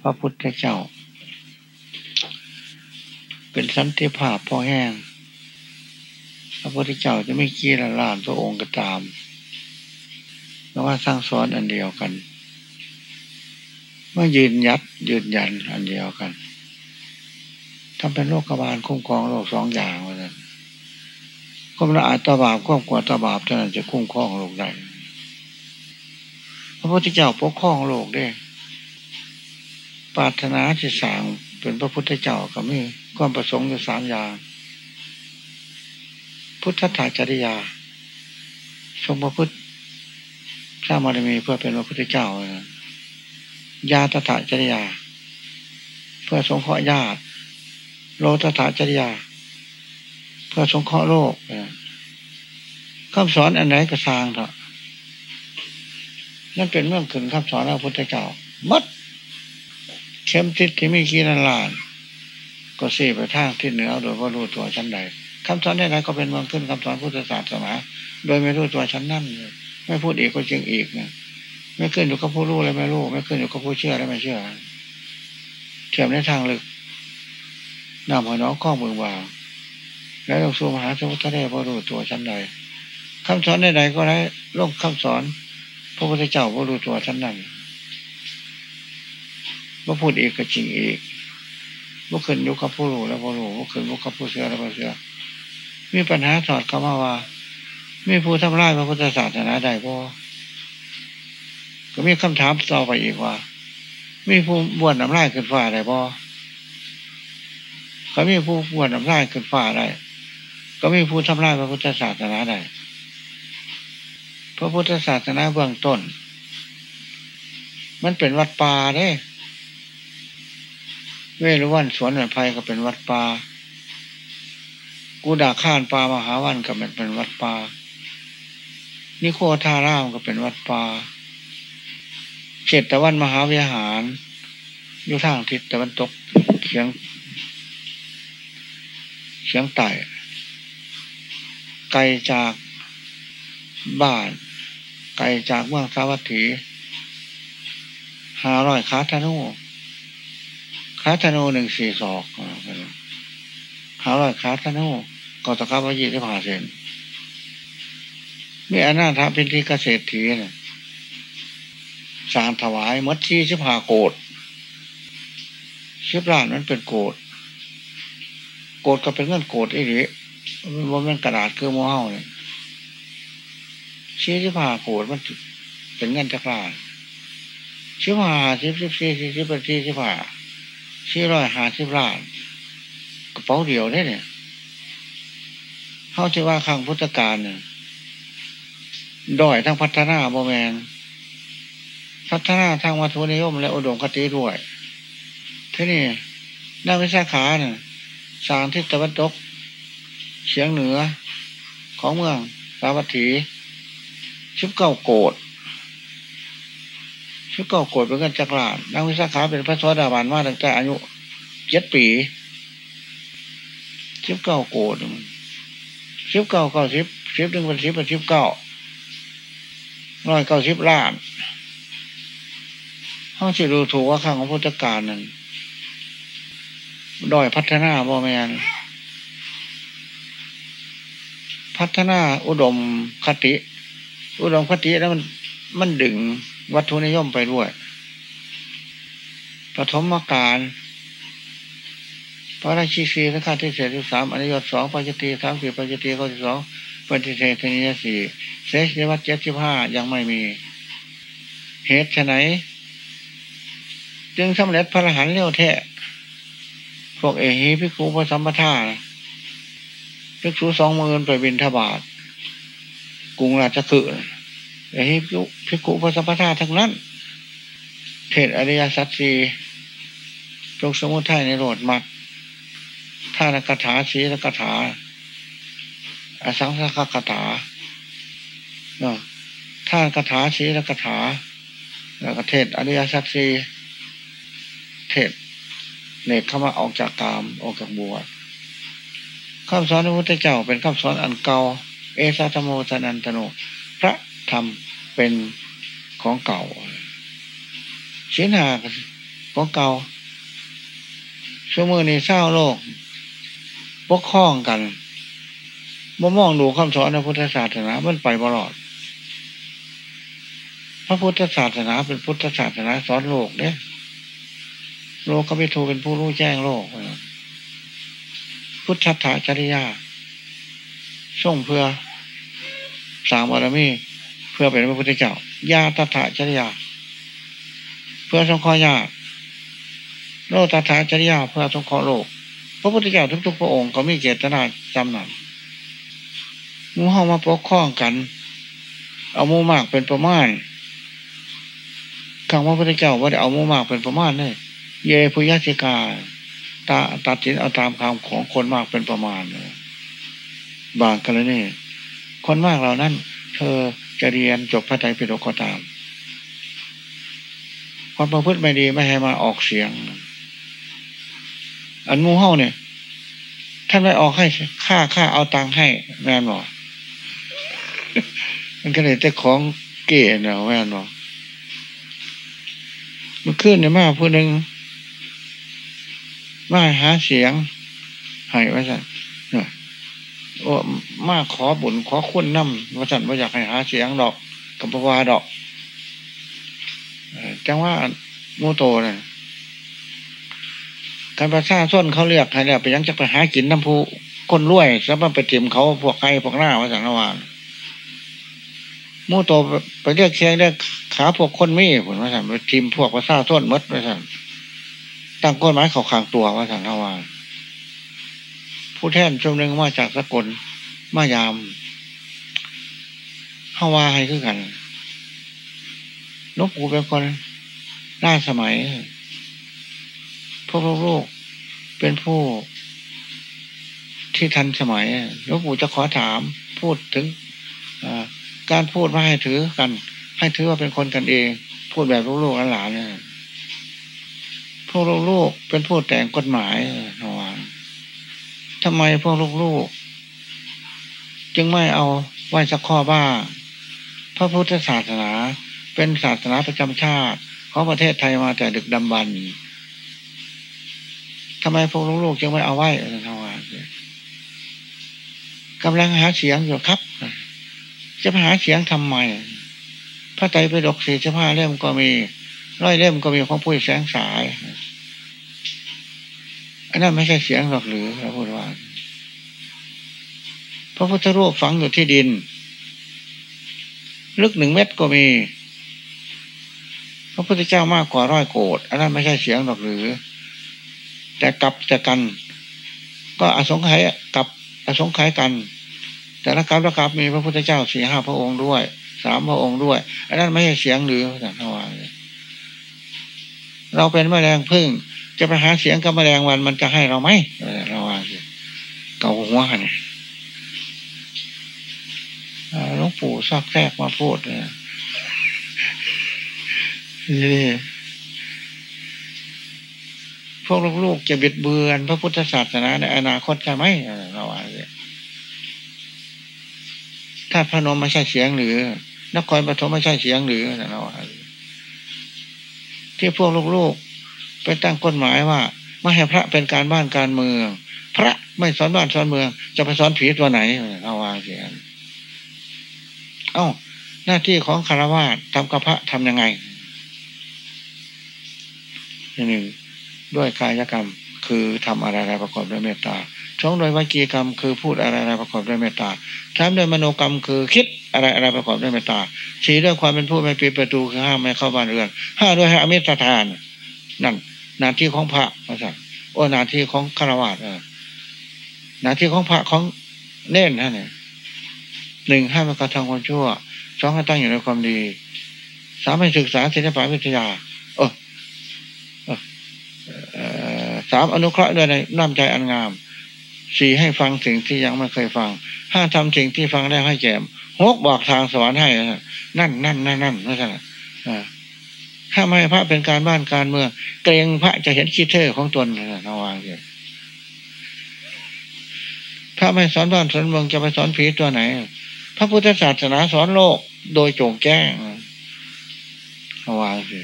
พระพุทธเจ้า เป็นสันติภาพพอแห้ง พระพุทธเจ้าจะไม่กี้ละลานพระองค์ก็ตามเพราะว่าสร้างสอนอันเดียวกันเมื่อยืนยัดยืนยันอันเดียวกันทำเป็นโรคกบาลคุ้มครองโรคสองอย่างว่านั้นก็มละอาตบาปควบกว่าตบาปเท่านั้นจะคุ้มครองโลกได้พระพุทธเจ้าปกครองโลกได้ ปรารถนาที่สางเป็นพระพุทธเจ้าก็มีความประสงค์อยู่สามอย่าง พุทธถาจริยา ทรงพระพุทธสร้างบารมีเพื่อเป็นพระพุทธเจ้ายาตถาจริยา เพื่อสงเคราะห์ญาติ โลตถาจริยา เพื่อสงเคราะห์โลกคำสอนอันไหนก็สร้างเถอะนั่นเป็นเรื่องขึ้นคำสอนพระพุทธเจ้ามัด เข้มทิศที่มีกี่นันลาน ก็สี่ไปทางที่เหนือโดยว่ารู้ตัวชั้นใดคำสอนใดๆก็เป็นเมืองขึ้นคำสอนพุทธศาสนาโดยไม่รู้ตัวชั้นนั่นเลยไม่พูดอีกก็จริงอีกนะไม่ขึ้นอยู่กับผู้รู้เลยไม่รู้ ไม่ขึ้นอยู่กับผู้เชื่อเลยไม่เชื่อเทียมในทางลึกนำหัวน้องข้อมือวางแล้วลงสู่มหาสมุทรทะเลพอรู้ตัวชั้นใดคำสอนใดๆก็ได้ลงคำสอนพระพุทธเจ้าพอรู้ตัวชั้นนั้น ว่าพูดอีกก็จริงอีกว่าขึ้นอยู่กับผู้รู้แล้วพอรู้ว่าขึ้นอยู่กับผู้เชื่อแล้วพอเชื่อมีปัญหาสอดเข้ามาว่ามีผู้ทำลายพระพุทธศาสนาใดพอก็มีคำถามต่อไปอีกว่า มีผู้บวชน้ำลายขึ้นฟ้าได้บ่ก็มีผู้บวชน้ำลายขึ้นฟ้าได้ ก็มีผู้ทำลายพระพุทธศาสนาได้ พระพุทธศาสนาเบื้องต้น มันเป็นวัดป่าเด้ เวรุวันสวนเหมือนไพก็เป็นวัดป่ากูดาข้านปลามหาวันก็เป็นเป็นวัดป่านิโคทารามก็เป็นวัดป่าเจตตะวันมหาวิหารอยู่ทางทิศตะวันตกเฉียงเฉียงใต้ไกลจากบ้าน ไกลจากเมืองสาวัตถีหาร้อยคาธนู คาธนูหนึ่งสี่ศอกหาร้อยคาธนูก็ตะกับว่ายี่สิบห้าเซนมีอนาถเป็นที่เกษตรถีเนี่ยสางถวายมัดที่ชิบหาโกดชิบล้านนั้นเป็นโกดโกดก็เป็นเงินโกดอีหลีว่ามันกระดาษคือโมเฮาเนี่ยชี้ชิบหาโกดมันเป็นเงินจักรล้านชิบหาชิบสิบสี่สิบเป็นที่ชิบหา ชี้ร้อยหาชิบล้านกระเป๋าเดียวได้เนี่ยเขาจะว่าข้งพุทธการเนี่ยด้อยทั้งพัฒนาโมแมนพัฒนาทางวัตถุนิยม และอุดมคติด้วยที่นี่นักวิชาขาเนี่ยสางทิศตะวันตกเฉียงเหนือของเมืองสาวัตถีชิบเก้าโกด ชิบเก้าโกดเป็นกันจักรานนักวิชาขาเป็นพระสวัสดาบานมาตั้งแต่อายุเจ็ดปีชิบเก้าโกดชิบเก้าเก้าชิบชิบหนึ่งเป็นชิบเป็นชิบเก้าร้อยเก้าชิบล้านเขาจะดูถูกว่าข้างของพุทธการนั่นดอยพัฒนาบ่แมนพัฒนาอุดมคติ อุดมคติแล้วมันมันดึง วัตถุนิยมไปด้วยปฐมการพระราชีสีสังฆาที่เศษที่สามอนิยตสองปัจจิสามสี่ปัจจิข้อยสองปฏิเสธนิยสี่เสชวัตเจ็ดสิบห้ายังไม่มี เหตุไฉนจึงสำเร็จพระรหันเร็วแท้พวกเอหีพิคูพระสัมปทาพิกษุสองมือไปบินทบาทกรุงราชคือ เอหีพิคูพระสัมปทาทั้งนั้น เทศอริยสัจสีจงสมุทัยในโรดมักท่านกถาสีนกถา อสังสักคถาเนาะท่านกถาสีกถา แล้วก็เทศอริยสัจสีเทศเนกเข้ามาออกจากกามออกจากบัวคำสอนพระพุทธเจ้าเป็นคำสอนอันเก่า เอสาธโมสนันตโน พระธรรมเป็นของเก่าศีลหาของเก่าชั่วมือนี้เศร้าโลกปกคล้องกันบ่มองดูคำสอนในพุทธศาสนามันไปบลอด พระพุทธศาสนาเป็นพุทธศาสนาสอนโลกเนี่ยโลกก็ไม่ทูเป็นผู้รู้แจ้งโลก พุทธถาจริยาส่งเพื่อสามบารมี พื่อเป็นพระพุทธเจ้า ญาตถาจริยา เพื่อสงเคราะห์ญาติโลตถาจริยา เพื่อสงเคราะห์โลก พระพุทธเจ้าทุกๆพระองค์ก็มีเจตนาจำหนักมูเฮามาปกคล้องกัน เอามูมากเป็นประมาณคำว่าพระเจ้าว่าได้เอามูมากเป็นประมาณเลยเยพุยสิกาตาตัดสินเอาตามคำของคนมากเป็นประมาณบางกรณีคนมากเหล่านั้น เธอ จะเรียนจบพระไตรปิฎกก็ตามความประพฤติไม่ดีไม่ให้มาออกเสียง อันมูเฮาเนี่ยท่านไม่ออกให้ค่าค่าเอาตังค์ให้แม่นบอกมันก็เลยแต่ของเก๋เนาะแม่นบอกมันขึ้นเนี่ยมาผู้หนึ่งมาหาเสียงให้ไว้สั่ มาขอบุญขอคุณน้ำว่าสั่นว่าอยากให้หาเสียงดอกกับปวาดอกจังว่าโมโตนี่ยการประชาชนเขาเรียกใครเนี่ยไปยังจะไปหากินน้ำผู้คนรวยแล้วมันไปเตรียมเขาพวกใครพวกหน้าว่าสั่งระวานโมโตไปเรียกเคียงเรียกขาพวกคนมีผลว่าสั่งไปทีมพวกประชาชนมดว่าสั่งตั้งก้นไม้เขาขางตัวว่าสังฆวาน ผู้แท่นชมหนึ่งมาจากสกลมายามเข้าว่าให้คือกันนกปูเป็นคนล่าสมัยพวกลูกเป็นผู้ที่ทันสมัยนกปูจะขอถามพูดถึงการพูดมาให้ถือกัน ให้ถือว่าเป็นคนกันเอง พูดแบบลูกๆหลานเนี่ยพวกลูกเป็นผู้แต่งกฎหมายนอน ทำไมพวกลูกๆ จึงไม่เอาไหว้สักข้อบ้า พระพุทธศาสนาเป็นศาสนาประจำชาติของประเทศไทยมาแต่ดึกดำบรรทำไมพวกลูกๆจึงไม่เอาไหว้นอนกำลังหาเสียงอยู่ครับ จะหาเสียงทำไม พระไตรปิฎกสี่สิบห้าเล่มก็มีร้อยเล่มก็มีของผู้แสงสาย นนั้นไม่ใช่เสียงหรอกหรือพระพุทธว่าพระพุทธรูปฝังอยู่ที่ดิน ลึกหนึ่งเมตรก็มี พระพุทธเจ้ามากกว่าร้อยโกดอันนั้นไม่ใช่เสียงหรอกหรือ แต่กลับแต่กัน ก็อสงไขยกับอสงไขยกัน แต่ละกับละกับมีพระพุทธเจ้าสี่ห้าพระองค์ด้วยสามพระองค์ด้วย อันนั้นไม่ใช่เสียงหรือแต่ทว่าเราเป็นแมลงพึ่ง จะไปหาเสียงกับแมลงวันมันจะให้เราไหมเราว่าเกาหัวเนี่ยหลวงปู่ซอกแทรกมาพูดเนี่ยนี่พวกลูกๆจะบิดเบือนพระพุทธศาสนาในอนาคตใช่ไหมเราว่าถ้าพระนมไม่ใช่เสียงหรือนครปฐมไม่ใช่เสียงหรือเราว่าที่พวกลูกๆ ไปตั้งกฎหมายว่าไม่ให้พระเป็นการบ้านการเมือง พระไม่สอนบ้านสอนเมือง จะไปสอนผีตัวไหนเอาวางเสียเอ้า หน้าที่ของคารวะทำกับพระทำยังไงหนึ่งด้วยกายกรรมคือทำอะไรอะไรประกอบด้วยเมตตาสองโดยวิจีกรรมคือพูดอะไรอะไรประกอบด้วยเมตตาสามโดยมโนกรรมคือคิดอะไรอะไรประกอบด้วยเมตตาสีด้วยความเป็นผู้ไม่ปิดประตูคือห้ามไม่เข้าบ้านเรือนห้าด้วยให้อมิตรทาน นั่นหน้าที่ของพระพระสัโอ้หน้าที่ของฆราวาสเออหน้าที่ของพระของเน่นฮะเนี่ยหนึ่งให้มันกระทำความชั่วสองให้ตั้งอยู่ในความดีสามให้ศึกษาศิลปวิทยาเออสามอนุเคราะห์ด้วยในน้ำใจอันงามสี่ให้ฟังสิ่งที่ยังไม่เคยฟังห้าทำสิ่งที่ฟังได้ให้แก่มหกบอกทางสวรรค์ให้นั่นนั่นนั่นนั่นนั่นนั่น ถ้าไม่พระเป็นการบ้านการเมืองเกรงพระจะเห็นคิดเทอของตนนะระวังเลยถ้าไม่สอนบ้านสอนเมืองจะไปสอนผีตัวไหน พระพุทธศาสนาสอนโลกโดยโจงแจ้งระวังสิ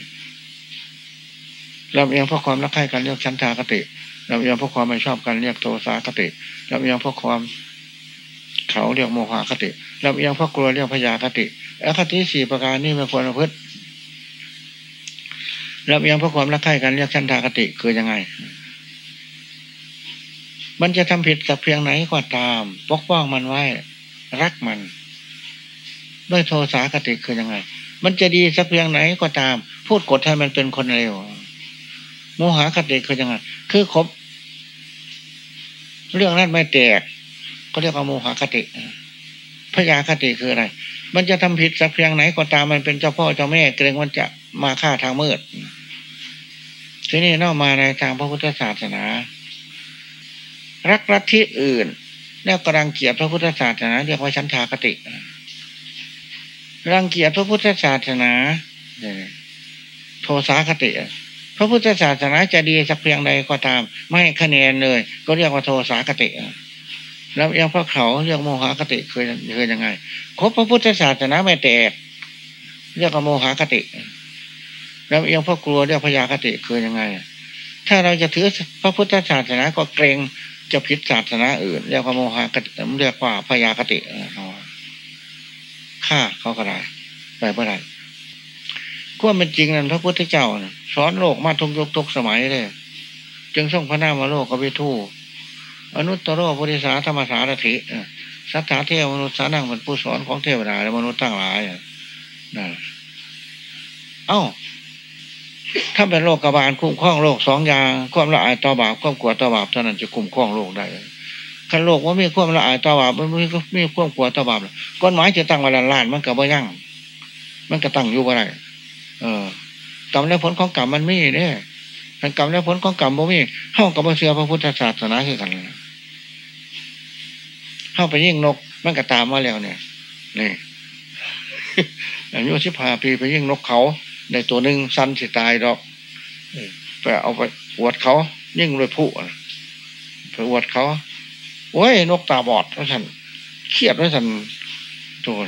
ลำเอียงเพราะความรักใคร่กันเรียกชั้นทากติลำเอียงเพราะความไม่ชอบกันเรียกโทสาคติลำเอียงเพราะความเขาเรียกโมหะคติลำเอียงเพราะกลัวเรียกพยาคติอคติสี่ประการนี้ไม่ควรประพฤติ ลำเอียงเพราะความรักใคร่กันเรียกชั้นทากติคือยังไง มันจะทำผิดกับเพียงไหนก็ตาม ปกป้องมันไว้ รักมัน ด้วยโทสาคติคือยังไง มันจะดีสักเพียงไหนก็ตาม พูดกดให้มันเป็นคนเร็วโมหะคติคือยังไง คือครบเรื่องนั้นไม่แตก ก็เรียกว่าโมหะคติพยาคติคืออะไร มันจะทำผิดสักเพียงไหนก็ตามมันเป็นเจ้าพ่อเจ้าแม่ เกรงมันจะมาฆ่าทางมืด ทีนี้นอกมาในทางพระพุทธศาสนา รักรัฐที่อื่นแล้วกำลังเกียรติพระพุทธศาสนา เรียกว่าชั้นทาคติรังเกียจพระพุทธศาสนาโทสาคติพระพุทธศาสนาจะดีสักเพียงใดก็ตาม ไม่คะแนนเลย ก็เรียกว่าโทสาคติแล้วยังพระเขาเรียกโมหคติเคยเคยยังไงครบพระพุทธศาสนาไม่แตกเรียกว่าโมหคติ แล้วยังพระกลัวเรียกพยาคติเคยยังไง ถ้าเราจะถือพระพุทธศาสนาก็เกรงจะผิดศาสนาอื่นเรียกว่าโมหคติเรียกว่าพยาคติฆ่าเขาก็ได้ไปเมื่อไรก็เป็นจริงนั่นพระพุทธเจ้าสอนโลกมาทุกยุคทุกสมัยเลย จึงส่งพระนามาโลกกวิทูอนุตตรโรพุทธิสาธรรมสารถิสัทธาเทวมนุษย์สานังเป็นผู้สอนของเทวดาและมนุษย์ตั้งหลายนั่นเอ้า ถ้าเป็นโลกกบาลคุ้มครองโลกสองอย่างความละอายต่อบาปความกลัวต่อบาปเท่านั้นจะคุ้มครองโลกได้คันโลกว่ามีความละอายต่อบาปมันมีมีความกลัวต่อบาปกฎหมายจะตั้งมาล้านมันกับว่ายั่งมันก็ตั้งอยู่ว่าไรเออกรรมและผลของกรรมมันมีเนี่ยทั้งกรรมและผลของกรรมบ่มีเข้ากับเสือพระพุทธศาสนาคือกันเข้าไปยิ่งนกมันก็ตามมาแล้วเนี่ยนี่อายุสิบห้าปีไปยิ่งนกเขา ในตัวหนึ่งสันสิตายดอกไปเอาไปอวดเขา ยิ่งเลยผู้ไปอวดเขาโอ้ยนกตาบอดว่าฉันเครียดว่าฉันตัว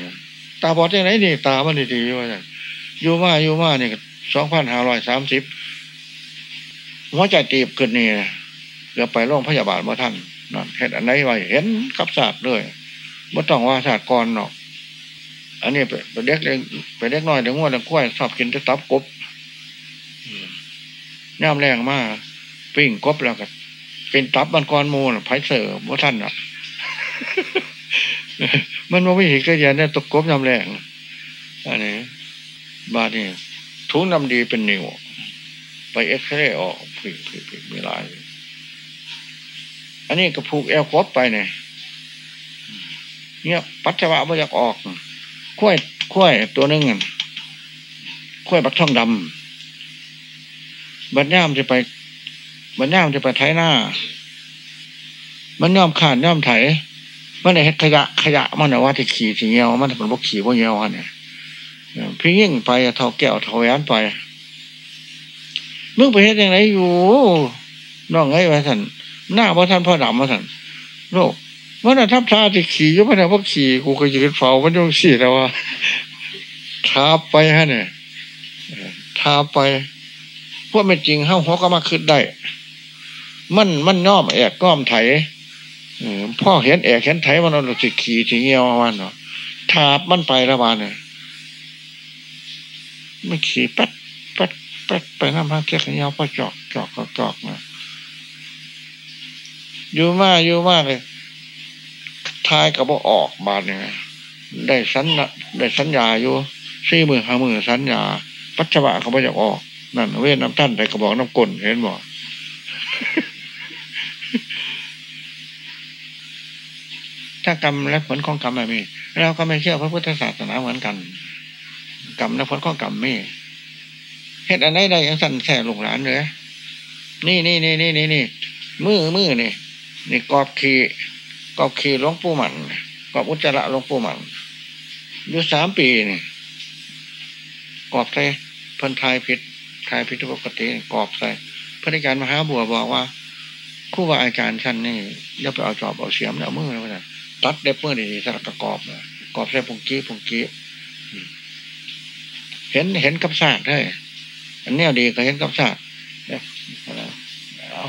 ตาบอดยังไงนี่ตามันดีๆว่าฉันอยู่มาอยู่มาเนี่ยสองพันห้าร้อยสามสิบหัวใจตีบขึ้นนี่เกือบไปโรงพยาบาลมาท่านนั่นเห็นอันไหนไว้เห็นกับศาสตร์เลยไม่ต้องว่าศาสตร์ก่อนหรอก อันนี้ไปเด็กเล็กไปเด็กน้อยเด็กง้วนเด็กกล้วยชอบกินจะตับกบย่ำแรงมากปิ้งกบแล้วก็เป็นตับมันกรมูลไผ่เสือว่าท่านอะ มันไม่เห็นก็ยันเนี่ยตกกบย่ำแรงอันนี้บาดนี่ทุนนำดีเป็นนิวไปเอ็กซเรย์ออกผิดผิดผิดมีลายอันนี้ก็ผูกแอลกบไปเนี่ยเนี่ยปัจจวะไม่อยากออก ขั้วขั้วตัวนึงขั้วบักท่องดำบัดย่ามจะไปบัดย่ามจะไปไถหน้า มันย่อมขาดย่อมไถมันในเฮ็ดขยะขยะมันว่าที่ขี่ที่เงี้ยวมันเป็นพวกขี่พวกเงี้ยวเนี่ยพี่ยิ่งไปเท่าแก้วเท่าแหวนไปมึงไปเฮ็ดยังไงอยู่น้องไงวะท่านหน้าว่าท่านพ่อดำวะท่านโลก ว่าน่ะทับทาจะขี่ก็ไม่ได้ว่าขี่กูก็ยืนเฝ้ามันยังสี่แล้วว่าทาไปฮะเนี่ยทาไปพวกไม่จริงห้าหัวก็มาขึ้นได้ มันมันน้อมแอกก้อมไถพ่อเห็นแอกเห็นไถมันเราจะขี่ทีเงี้ยวมันเนาะทาบมันไประบาดเนี่ยไม่ขี่ปัดปัดปัดไปน้ำพักเกี้ยวพอจอกจอกจอกมาอยู่มากอยู่มากเลย ท้ายกับว่ออกบาทเนี่ยได้สัญได้สัญญาอยู่สี่หมื่นห้าหมื่นสัญญา ปัจจุบันเขาไม่อยากออกนั่นเว้นน้ำท่านแต่กระบอกน้ำกลนเห็นบ่ถ้ากรรมและผลของกรรมไม่มีเราก็ไม่เชื่อพระพุทธศาสนาเหมือนกัน กรรมและผลของกรรมไม่เหตุอันใดใดยังสั่นแส่หลงหลานเลยนี่นี่นี่นี่นี่นี่มือมือนี่นี่กอบขี กอบขีหลวงปู่มันกอบอุจจาระหลวงปู่มันอยู่สามปีนี่กอบใส่พิ่นทายผิดทายผิดปกติกอบใส่พระอาจารย์มหาบัวบอกว่าคู่ว่าอาจารย์ชั้นนี่อย่าไปเอาจอบเอาเสียมเอามือนะตัดเด็บมือนี่สลักกระกอบนะกอบใส่ปุงกี้ปุงกี้เห็นเห็นกับศาสตร์ได้อันนี้ดีก็เห็นกับศาสตร์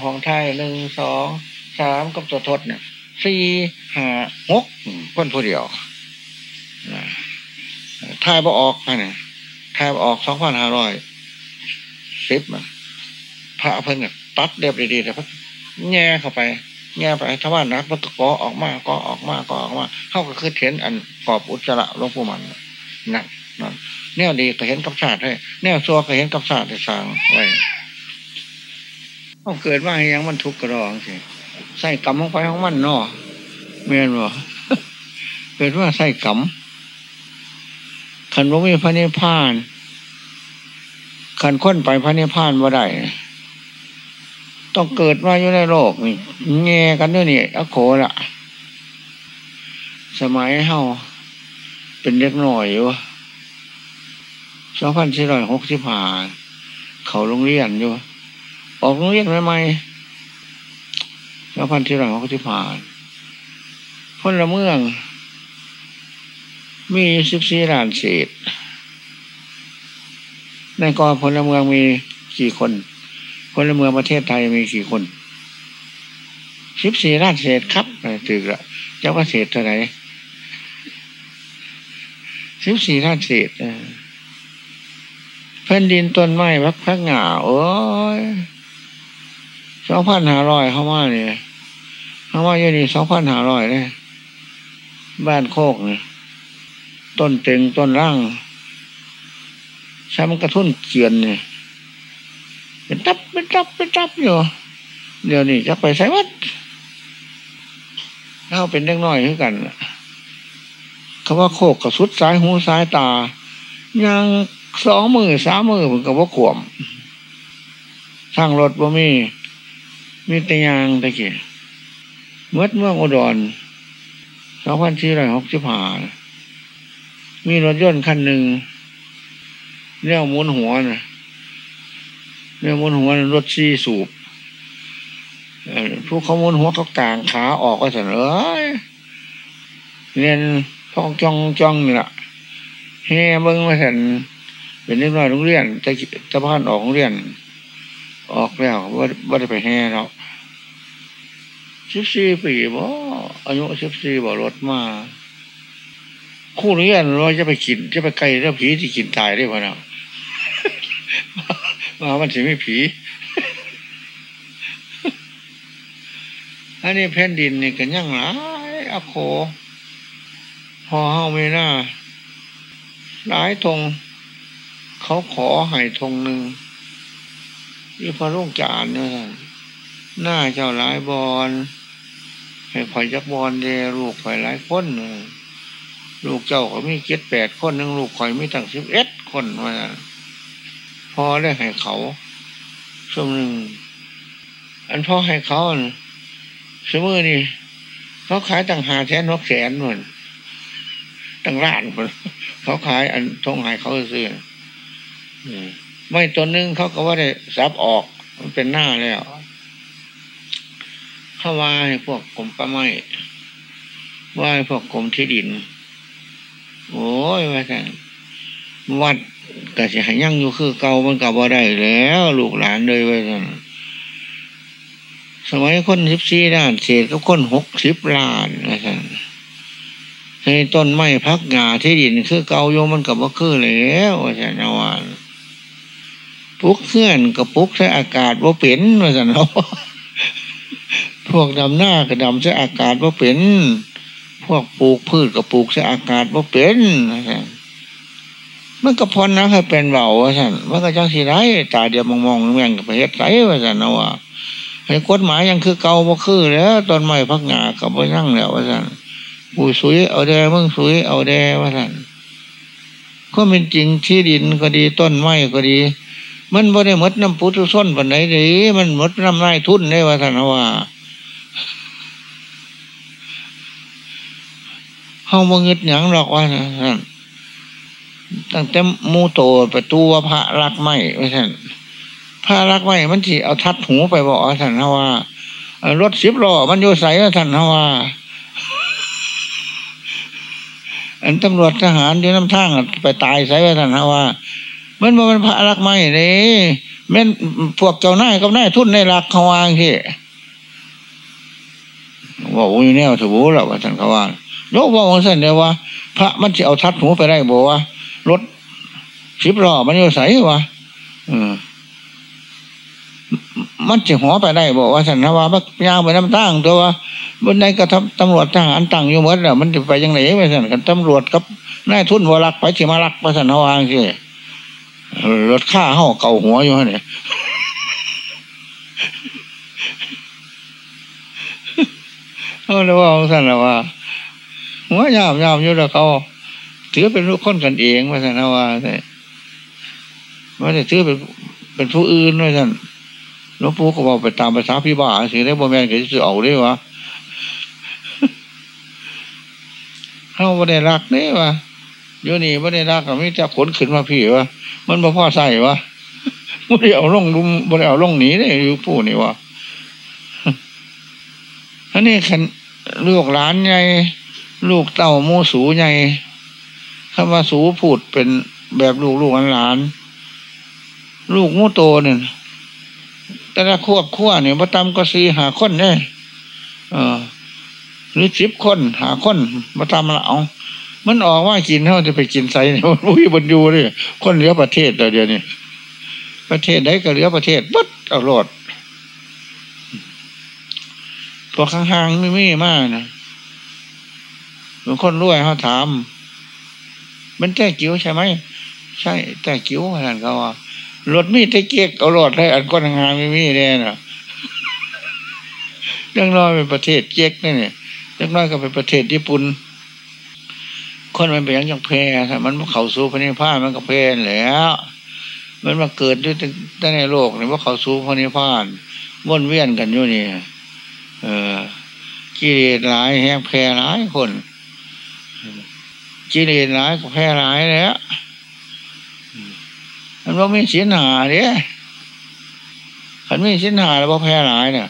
ห้องไทยหนึ่งสองสามกับตัวทดเนี่ย สี่ห้าหกคนผู้เดียวทายบ่ออกนะทายบ่ออกสองพันห้าร้อยสิบพระเพิ่งตัดเรียบดีๆแต่พระแง่เข้าไป แง่ไปถ้าว่านักมันก็อออกมาก็ออกมาก็ออกมาเข้าก็คือเห็นอันกอบอุจจาระลงปูมันนั่นนั่นแนวดีก็เห็นกับชาสติให้แนวซัวก็เห็นกับชาสติได้สร้างไว้เอาเกิดมาอย่างมันทุกข์กระรองสิ ใส่กรรมของไปของมันเนาะเมียนบ่เกิดว่าใส่กรรมขันว่ามีพระนิพพานขันค้นไปพระนิพพานว่าได้ต้องเกิดมาอยู่ในโลกนี่แง่กันด้วยนี่อโคละสมัยเฮาเป็นเด็กหน่อยอยู่สองพันสี่ร้อยหกสิบห้าเขาโรงเรียนอยู่ ออกโรงเรียนใหม่ๆ สองพันสี่ร้อยหกสิบห้าพละเมือง มีสิบสี่ล้านเศษ ในกองพลเมืองมีกี่คน พลเมืองประเทศไทยมีกี่คนสิบสี่ล้านเศษครับตึกละเจ้าว่าเศษเท่าไหร่สิบสี่ล้านเศษแผ่นดินต้นไม้พักพักหงาโอ้ยสองพันห้าร้อยเข้ามาเนี่ย เข้ามาเยอะนี่สองพันห้าร้อยเนี่ยบ้านโคกเนี่ยต้นเต็งต้นร่างใช้มันกระทุ่นเกียนเนี่ยเป็นตับเป็นตับเป็นตับอยู่เดี๋ยวนี้จะไปใช้วัดถ้าเป็นเล็กน้อยขึ้นกันคำว่าโคกกับสุดซ้ายหูซ้ายตา ยังสองมือสามมือเหมือนกับว่าขวมสร้างรถบ่มีมีแต่ยางตะเกีย เมื่อเมื่ออุดรสองพันสี่ร้อยหกสิบห้ามีรถยนต์คันหนึ่งเนี่ยมุนหัวนะเนี่ยมุนหัวรถซีสูบผู้เขามุนหัวเขากลางขาออกก็เสนอเรียนพ่องจ้องจ้องนี่แหละเฮ้เบิ้งมาเห็นเป็นนิดหน่อยโรงเรียนจะจะพานออกโรงเรียน ออกแล้วว่าว่าจะไปแห่แล้ว สิบสี่ปีบ่อายุสิบสี่บ่รถมาคู่เรียนเราจะไปกินจะไปไกลเรื่องผีที่กินตายได้พะนะมามันสิไม่ผีอันนี้แผ่นดินนี่กันยังหลายอโค พอเฮาไม่น่าหลายทงเขาขอให้ทงหนึ่งที่พระลูกจานเนี่ยหน้าเจ้าหลายบอล ให้คอยจักบอลเดลูกคอยหลายคนลูกเจ้าก็มีเจ็ดแปดคนหนึ่งลูกคอยมีตั้งสิบเอ็ดคนว่าพอได้ให้เขาช่วงหนึ่ง อันพ่อให้เขาสมมตินี่เขาขายตั้งหาแสนหกแสนหมือนตั้งล้านคนเขาขายอันทงหายเขาซื้อไม่ตัวนึงเขาก็ว่าได้ซับออก มันเป็นหน้าแล้ว เข้าว่าให้พวกกรมป้าไม้ว่าให้พวกกรมที่ดิน โอ้ยว่าแต่วัดก็จะห้ยั่งอยู่คือเก่ามันกับว่าได้แล้ว ลูกหลานเลยว่าแต่สมัยคนสิบสี่ล้านเศษก็คนหกสิบล้านว่าแต่ให้ต้นไม้พักงาที่ดินคือเก่าโยมันกับว่าคือแล้วว่าแต่นวานปุ๊กเคลื่อนกับปุ๊กใช้อากาศว่าเป็นว่าแต่นว พวกดำหน้ากับดำใช้อากาศว่าเป็น พวกปลูกพืชกับปลูกใช้อากาศว่าเป็นว่าแต่มันก็พอนนะให้เป็นเบาว่าสันมันก็จังสีไรตาเดียวมองมองแม่งกับประเทศไรว่าสันนะว่าให้กฎหมายยังคือเก่าบ่คือแล้วตอนใหม่พักงากับบ่ยั่งแล้วว่าสันปูสุยเอาแดมึงสุยเอาแดว่าสันก็เป็นจริงที่ดินก็ดีต้นไม้ก็ดี มันบ่ได้หมดน้ำปุถุส้นปันไหนดีมันหมดน้ำนายทุนได้ว่าสันว่า เฮาบ่เงิดหยังหรอกว่านตั้งแต่มูโตประตูว่าพระรักไม่ไม่ใช่พระรักไม่มันที่เอาทัดหูไปบอกท่านว่ารถสิบล้อมันโย่ใส่ท่านว่าอันตำรวจทหารที่น้ำทางไปตายใส่ท่านว่ามันมันพระรักไม่เลยแม่นพวกเจ้านายกับนายทุนในรักเขาวางที่ว่าโอ้ยแนวถือบูแล้วว่าท่านเขาว่า โยกว่าของเส้นเนี่ยว่า พระมันจะเอาทัดหูไปได้บอกว่ารถสิบล้อมันอยู่ใสวะมันจะหัวไปได้บอกว่าสันนว่าบักยาวไปน้ำตั้งตัวว่าบนในกระทำตำรวจทหารตั้งอยู่หมดแล้วมันจะไปยังไงไปสันกันตำรวจกับนายทุนวรักไปที่มารักไปสันนวางสิรถข้าห่อเก่าหัวอยู่เนี่ยเขาเลยว่าของสันว่า หัวยามยามอยู่แล้วเขาถือเป็นลูกคนกันเองว่าสันนว่าเนี่ยว่าจะถือเป็นเป็นผู้อื่นว่าสันหลวงปู่ก็บอกไปตามภาษาพี่บ้าสิได้บ่แม่นก็จะเอาได้วะเขาบ่ได้รักเนี่ยวะอยู่นี่บ่ได้รักก็มีแต่ขนขึ้นมาพี่วะมันบ่พ่อใส่วะบ่ได้เอาลงลุมบ่ได้เอาลงหนีได้อยู่ปู่นี่วะอันนี้คันลูกหลานใหญ่ ลูกเต่ามูสูใหญ่คำว่าสูพูดเป็นแบบลูกลูกหลาน ลูกมูโตเนี่ยแต่ละควบขั้วเนี่ยมาตำก็สีหาคนเนี่ยหรือสิบคนหาคนมาตำละเอามันออกว่ากินเท่าจะไปกินไซเนี่ยมันมุ้ยบนยูเลยคนเหลือประเทศเดียวนี้ประเทศไหนก็เหลือประเทศบัดเอาโลดตัวข้างๆไม่มีมากนะ บางคนรวยเขาถาม มันแต่กิ้วใช่ไหมใช่แต่กิ้วท่านเขาว่ารถมีแตะเกียกเอารถให้อันก้อนงานไม่มีแน่น่ะยังน้อยเป็นประเทศเจ๊กนี่เนี่ยยังน้อยก็เป็นประเทศญี่ปุ่นคนมันเป็นยังยังแพ้มันเข่าสู้พระนิพพานมันก็แพ้แล้วมันมาเกิดด้วยในโลกเนี่ยว่าเขาสู้พระนิพพานวนเวียนกันอยู่นี่เออกิเลสหลายแห้งแพ้หลายคน กิเลสหลายก็แพ้หลายแล้วมันว่ามีสินหาเนี่ยขันมีสินหาแล้วว่าแพ้หลายเนี่ย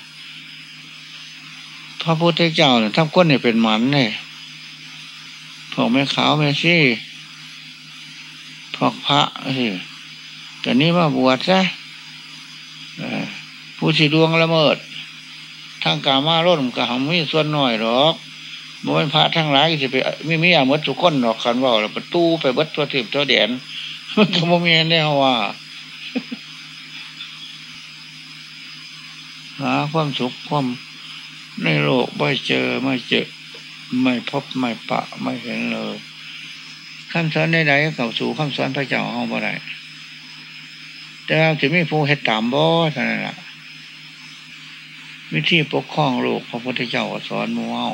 พระพุทธเจ้าเนี่ยทำก้นเนี่ยเป็นหมันเนี่ยพวกแม่ขาวแม่ซี่พวกพระสิแต่นี้มาบวชซะผู้สีดวงละเมิดทางกามาร่นกาหมีส่วนหน่อยหรอก มันพระทั้งหลายจะไปไม่มีอาเมดทุกคนหรอกคันว่าเราประตูไปเบิดตัวถิบตัวเดียนมันก็บ่มีแน่ว่าหาความสุขความในโลกไม่เจอไม่เจอ ไม่พบไม่ปะไม่เห็นเลยคำสอนใดๆเข้าสู่คำสอนพระเจ้าห้องบ่ได้แต่เราจะไม่ผู้เห็ดตามบ่เท่านั้นแหละวิธีปกครองโลกพระพุทธเจ้าสอนมูเอา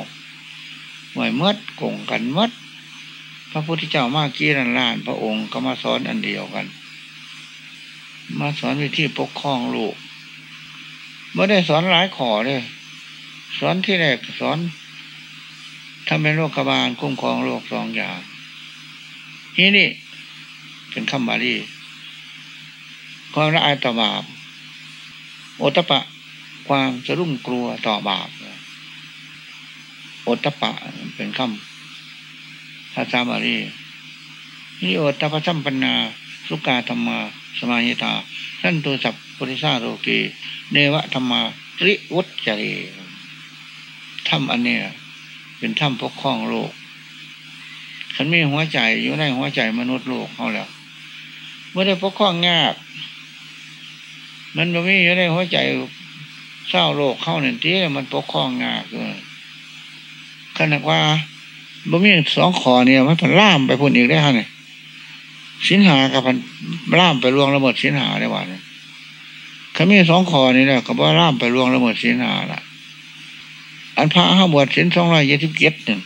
หวมัดกงกันมดพระพุทธเจ้ามากี้รันล้าน พระองค์ก็มาสอนอันเดียวกัน มาสอนวิธีปกครองลูกไม่ได้สอนหลายขอเลยสอนที่แรกสอนทำเป็นโรคกบาลคุ้มครองโรคสองอย่างนี่นี่เป็นคำบาลีความละอายต่อบาปโอตปะ ความสะดุ้งกลัวต่อบาป โอตปะเป็นคำภาษาบาลีนิโอตปัสัมปันนา สุกาธรรมา สมาหิตาท่านตัวสัพพุทธิสาโรกีเนวะธรรมาริวุตจรีธรรมอันเนี้ยเป็นธรรมปกครองโลกฉันมีหัวใจอยู่ในหัวใจมนุษย์โลกเขาแล้วเมื่อได้ปกครองงากมันไม่มีอยู่ในหัวใจเศร้าโลกเข้าหนึ่งทีมันปกครองงากเลย ขนาดว่าบ่มีสองขอเนี่ยมันผันล่ามไปพุ่นอีกได้ฮะเนี่ยสินหากับพันล่ามไปล่วงละเมิดสินหาได้ว่าเนี่ยขามีสองขอนี่แหละก็บ่ล่ามไปล่วงละเมิดสินหาละอันพระห้าบวชสินสองร้อยยี่สิบเจ็ดหนึ่ง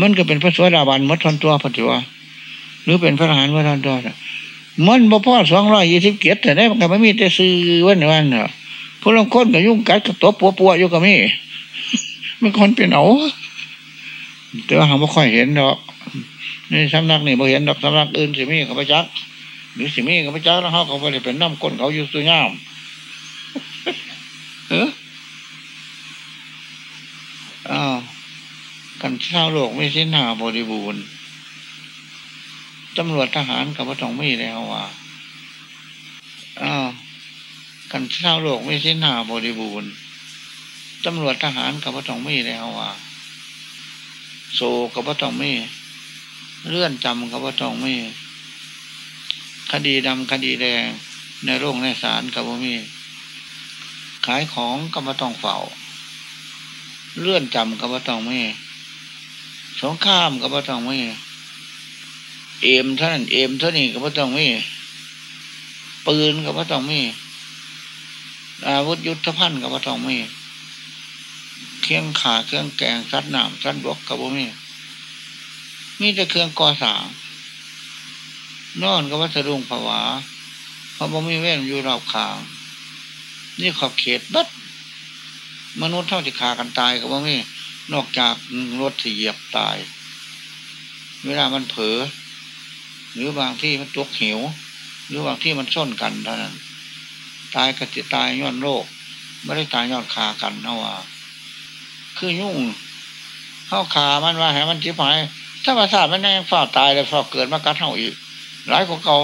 มันก็เป็นพระสวสดาบันมัดทนตัวพระจัวหรือเป็นพระทหารมัดทนตัวมันบ่พ่อสองร้อยยี่สิบเจ็ดแต่ได้มันก็ไม่มีแต่ซื้อวันวันเนาะพวกเราคนก็ยุ่งกัดกับตัวปัวปัวอยู่กับมี่ มันคนเป็นเอาแต่ว่าหาไม่ค่อยเห็นดอกนี่สำนักนี่บ่เห็นดอกสำนักอื่นสิมีเขาไปจักหรือสิมีเขาไปจักแล้วเขาเขาไปเป็นน้ำก้นเขาอยู่ตัวยามเอออ้าวกันช่าโลกไม่สิ้นหาบริบูรณ์ตำรวจทหารกับพระองมีแล้วว่าอ้าวกันช่าโลกไม่สิ้นหาบริบูรณ์ ตำรวจทหารกับพระต้องมีแล้วว่าโซกับพระต้องมีเลื่อนจำกับพระต้องมีคดีดำคดีแดงในโรงในศาลกับพระมีขายของกับพระต้องเฝ้า เลื่อนจำกับพระต้องมีสงข้ามกับพระต้องมีเอมท่านเอมเท่านี้กับพระต้องมีปืนกับพระต้องมีอาวุธยุทธภัณฑ์กับพระต้องมี เครื่องขาเครื่องแกงซัดน้ำซัดบกกับพระมีมีแต่เครื่องก่อสางนอนกับวัสดุงผวาเพราะบ่มีเว้นอยู่รอบขาง นี่ขอบเขตบัดมนุษย์เท่าที่ขากันตายกับบ่มีนอกจากรถเหยียบตาย เวลามันเผลอหรือบางที่มันตกหิว หรือบางที่มันส้นกันเท่านั้น ตายก็จะตายย้อนโรคไม่ได้ตายย้อนขากันนะว่า คือยุ่งเข้าขามันว่าแหมันจิบหาย ถ้ามาทราบมันแน่ฝ่าตายเลยฝ่าเกิดมากัดเท่าอีก หลายกว่าเก่า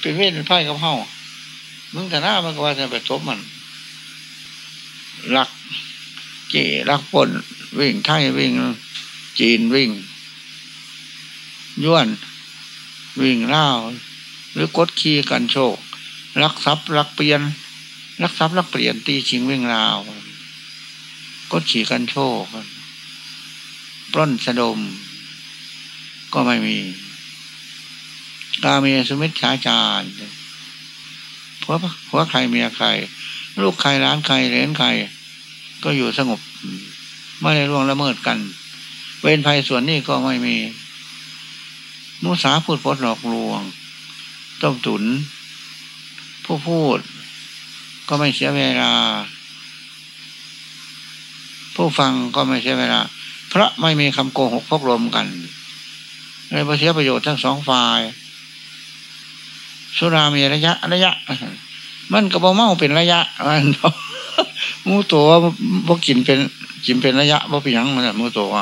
เป็นเวทเป็นไพ่กับเฮามึงแต่หน้ามันก็ว่าจะไปทบมันลักเจลักปนวิ่งไทยวิ่ง จีนวิ่งย้วน วิ่งเล่าหรือกดขี่กันโชคลักทรัพย์ลักเปลี่ยน ลักทรัพย์ลักเปลี่ยนตีชิงวิ่งราวกดขี่กันโชคปล้นสะดม ก็ไม่มี กาเมียสมิทชาจารผัวผัวใครเมียใคร ลูกใครร้านใครเลนใคร ก็อยู่สงบ ไม่ได้ร่วงละเมิดกัน เวรภัยส่วนนี้ก็ไม่มีมุสาพูดพดหลอกลวง ต้มตุน ผู้พูด ก็ไม่เสียเวลา ผู้ฟังก็ไม่เสียเวลา เพราะไม่มีคำโกหกพกลมกันเลยเสียประโยชน์ทั้งสองฝ่ายสุรามีระยะระยะ มันก็บ่เมาเป็นระยะมันมูตัวบ่กินเป็นกินเป็นระยะบ่เปียงมันมูตัว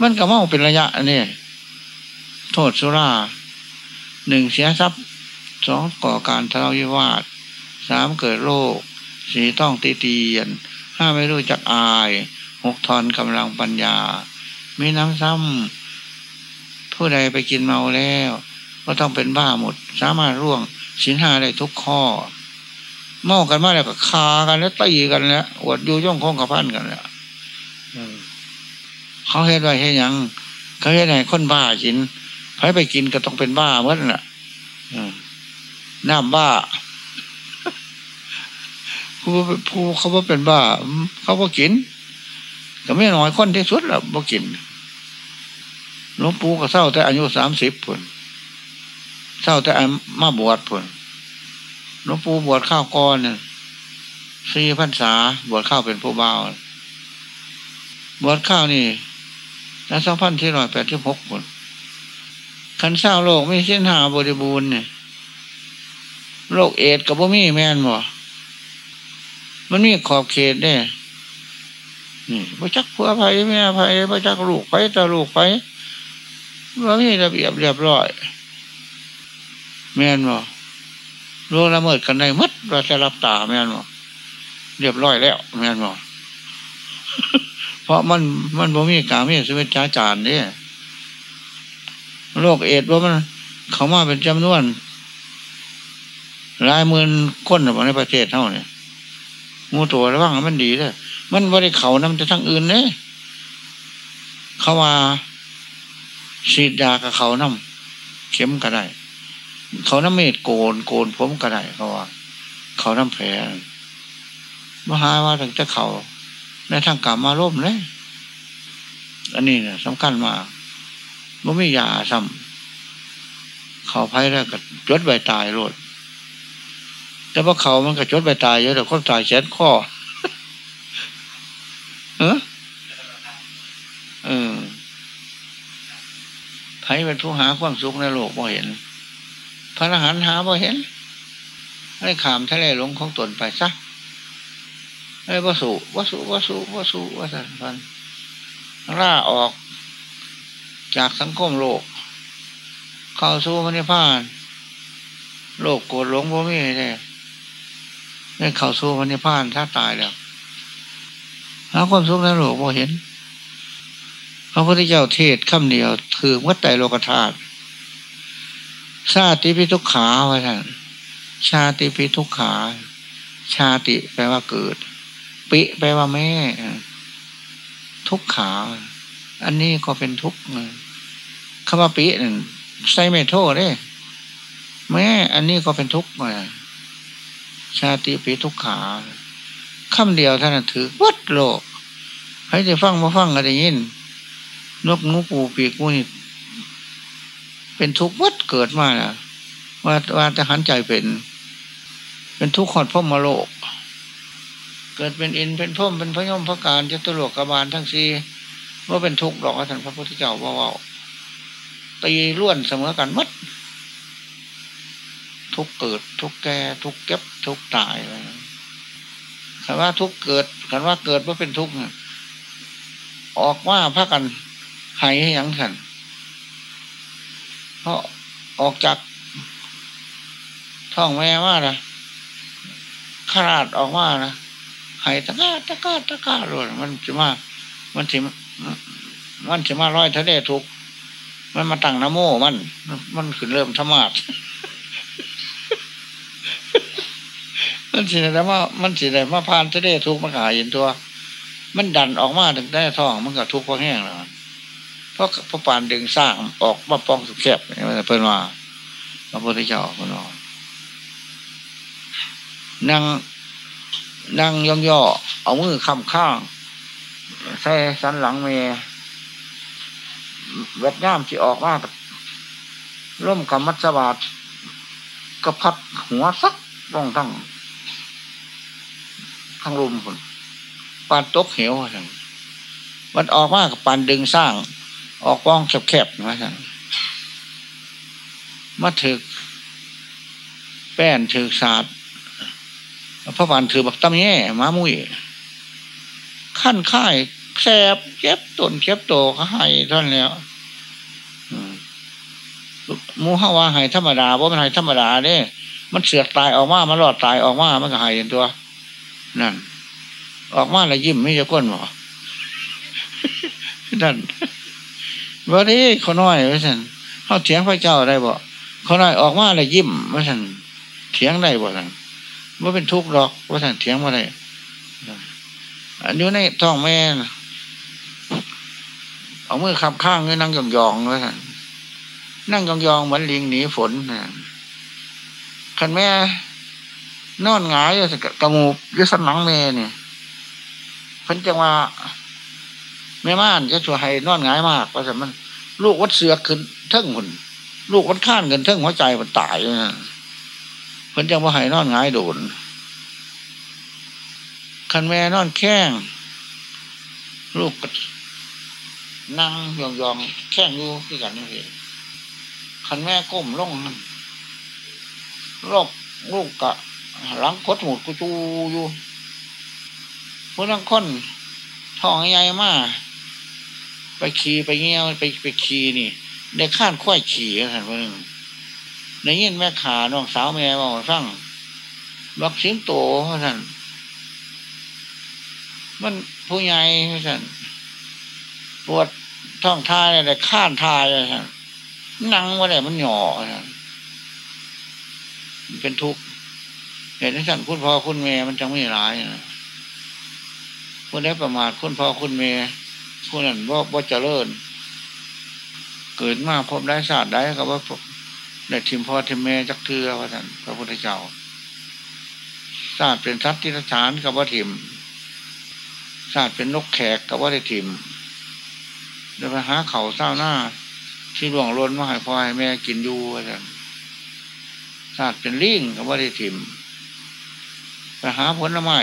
มันก็เมาเป็นระยะอันนี้โทษสุราหนึ่งเสียทรัพย์สองก่อการทะเลาะวิวาท สามเกิดโรคสี่ต้องตีเตียนห้าไม่รู้จักอายหกทอนกำลังปัญญา มีน้ำซ้ำผู้ใดไปกินเมาแล้ว ก็ต้องเป็นบ้าหมด สามารถร่วงสินห้าได้ทุกข้อ เมากันมาแล้วก็คากันแล้วตีกันแล้วอวดอยู่ย่องคงกระพันกันแล้วเขาเห็นไว้ให้ยังเขาเห็นไหนคนบ้ากินใครไปกินก็ต้องเป็นบ้าเมื่อน่ะน้ำบ้า ผู้ผู้เขาว่าเป็นบ้า เขาว่ากิน ก็ไม่น้อยคนที่สุดแล้วบ่กินหลวงปู่ก็เศร้าแต่อายุสามสิบผลเศร้าแต่มาบวชผลหลวงปู่บวชข้าวก้อนเนี่ยสี่พรรษาบวชข้าวเป็นผู้บ่าวบวชข้าวนี่แล้วสองพันที่ร้อยแปดที่หกผลขันเศร้าโลกไม่เส้นหาบริบูรณ์เนี่ยโรคเอดกับบ่มีแม่นบ่ มันมีขอบเขตเนี่ยนี่พระจักผัวไผ่แม่ไผ่พระจักลูกไผ่ตาลูกไผ่ว่ามีระเบียบเรียบร้อย แม่นบ่รู้ละเมิดกันได้มัดเราจะรับตาแม่นบ่เรียบร้อยแล้ว แม่นบ่เพราะมันมันบ่มีกามีสมิจ้าจานเนี่ยโรคเอดว่ามัน เขามาเป็นจำนวนหลายหมื่นคนในประเทศเท่าเนี่ย มูตัวระวังมันดีเลยมันบริเขานำแต่ทั้งอื่นเนี่ยเขาว่าฉีดยากับเขาน้ำเข็มก็ได้ เขาน้ำเม็ดโกนโกนผมก็ได้เขาว่า เขาน้ำแผลมหาว่าถึงจะเขาในทางกรรมมาร่มเลยอันนี้เนี่ยสำคัญมากมันไม่ยาซ้ำเขาไพ่แล้วก็จดใบตายรด แต่ว่าเขามันก็จดใบตายเยอะแต่คนตายเช็ดข้อเออเออไผเป็นผู้หาความสุขในโลกบ่เห็น พระอรหันต์หาบ่เห็นให้ขามทะเลลงของตนไปซะให้วสุวสุวสุวสุวสันพันร่าออก จากสังคมโลก เข้าสู่มรรคพานโลกโกรธหลงบ่มีได้ ได้เข้าสู่พันิพานถ้าตายแล้วหาความสุขในโลกบ่เห็น พระพุทธเจ้าเทศคำเดียวคือวัดไตโลกธาตุชาติพิทุกขาไว้ท่านชาติพิทุกขา ชาติแปลว่าเกิด ปิแปลว่าแม่ ทุกขา อันนี้ก็เป็นทุกข์คำว่าปินึ่งไซเมโทเด้แม่อันนี้ก็เป็นทุกข์มา ชาติปีทุกขาคำเดียวท่านถือวัดโลก ให้จะฟังมาฟังอะไรยิน นกนุกูปีกูนี่เป็นทุกข์วัดเกิดมานะว่าว่าจะหันใจเป็น เป็นทุกข์ขอดพ่อมาโลก เกิดเป็นอินเป็นพ่มเป็นพระยมพระการจตุโลกกบาลทั้งสี่ว่าเป็นทุกข์หรอกท่านพระพุทธเจ้าว่าว่าตีล้วนเสมอกันมัด ทุกเกิด ทุกแก่ทุกเก็บ ทุกตายไปคำว่าทุกเกิดคำว่าเกิดว่าเป็นทุกข์ออกว่าพระกันหายให้ยังสันเพราะออกจากท้องแม่ว่านะขาดออกมานะหายตะก้าตะก้าตะก้าเลยมันจะมา มันจะมันจะมาร้อยทะเลทุก มันมาตั้งนโมมัน มันขึ้นเริ่มธรรมาท มันสิได้ว่ามันสิได้มาพานทะเลทุกมันหายเห็นตัว มันดันออกมาถึงได้ท้องมันก็ทุกข์เพราะแห้งแล้วเพราะพระปานดึงสร้างออกมาป้องสุกแคบนี่มันเพิ่นว่าพระพุทธเจ้าเพิ่นว่านั่งนั่งย่องย่อเอามือคำข้างใส่สันหลังเมเวทย่ามที่ออกมาร่มกับมัจบาดกระพัดหัวซักต้องทั้ง ทั้งรุมคนปานตกเหวทั้งมันออกมากับปานดึงสร้าง ออกป้องแคบๆนะท่านมาถึก แป้นถึกศาสตร์พระบานถือบักตั้มแย่ม้ามุ้ยขั้นค่ายแสบเจ็บตนเจ็บโตก็ให้ท่านแล้วมูฮาวาให้ธรรมดาเพราะมันให้ธรรมดาเนี่ยมันเสือกตายออกมา มันรอดตายออกมา มันก็หายอย่างตัว นั่น ออกมาแล้วยิ้มไม่จะก้นหรอนั่นวันนี้เขาน้อยไว้สันเขาเถียงพระเจ้าได้บ่เขาน้อยออกมาแล้วยิ้มไว้สันเถียงได้บ่สันว่าเป็นทุกข์หรอกว่าสันเถียงมาได้อันนี้ในท้องแม่เอามือขับข้างเงยนั่งยองๆไว้สันนั่งยองๆเหมือนลิงหนีฝนนะคันแม่ นอนหงายกระมูยสันหลังแม่เนี่ยเพิ่นจะว่าแม่ม่านจะช่วยให้นอนหงายมากเพราะฉะนั้น ลูกวัดเสือขึ้นเทิงหุ่นลูกวัดข้านเงินเทิงหัวใจมันตายนะเพิ่นจะว่าให้นอนหงายโดนคันแม่นอนแข้งลูกนั่งยองๆแข้งอยู่คือกันนี่เองขันแม่ก้มลงรอบลูกกะ หลังคดหมุดกูจูอยู่พวกนั่งค้นท้องใหญ่มากไปขี่ไปเงี้ยวไปไปขี่นี่ได้ข้านค่อยขี่กันเพื่อนในยินแม่ขาน้องสาวแม่บอกสั่งบักสิงโตท่านมันผู้ใหญ่ท่านปวดท้องทายอะไรข้านทายท่านนั่งว่าไดมันหย่อมันเป็นทุกข์ เห็นที่สั่นคุณพ่อคุณแม่มันจังไม่ร้ายนะคุณได้ประมาทคุณพ่อคุณแม่คุณนั่นว่าว่าเจริญ เกิดมาพบได้ศาสตร์ได้ก็ว่าในทิมพ่อทิมแม่จักเทือว่าท่านพระพุทธเจ้าศาสตร์เป็นทัพที่ฐานกับว่าทิมศาสตร์เป็นนกแขกกับว่าได้ทิมเดี๋ยวไปหาเขาเศร้าหน้าที่หลวงล้นมาให้พ่อให้แม่กินอยู่อาจารย์ศาสตร์เป็นลิงก็ว่าได้ถิ่ม ไปหาผลไม้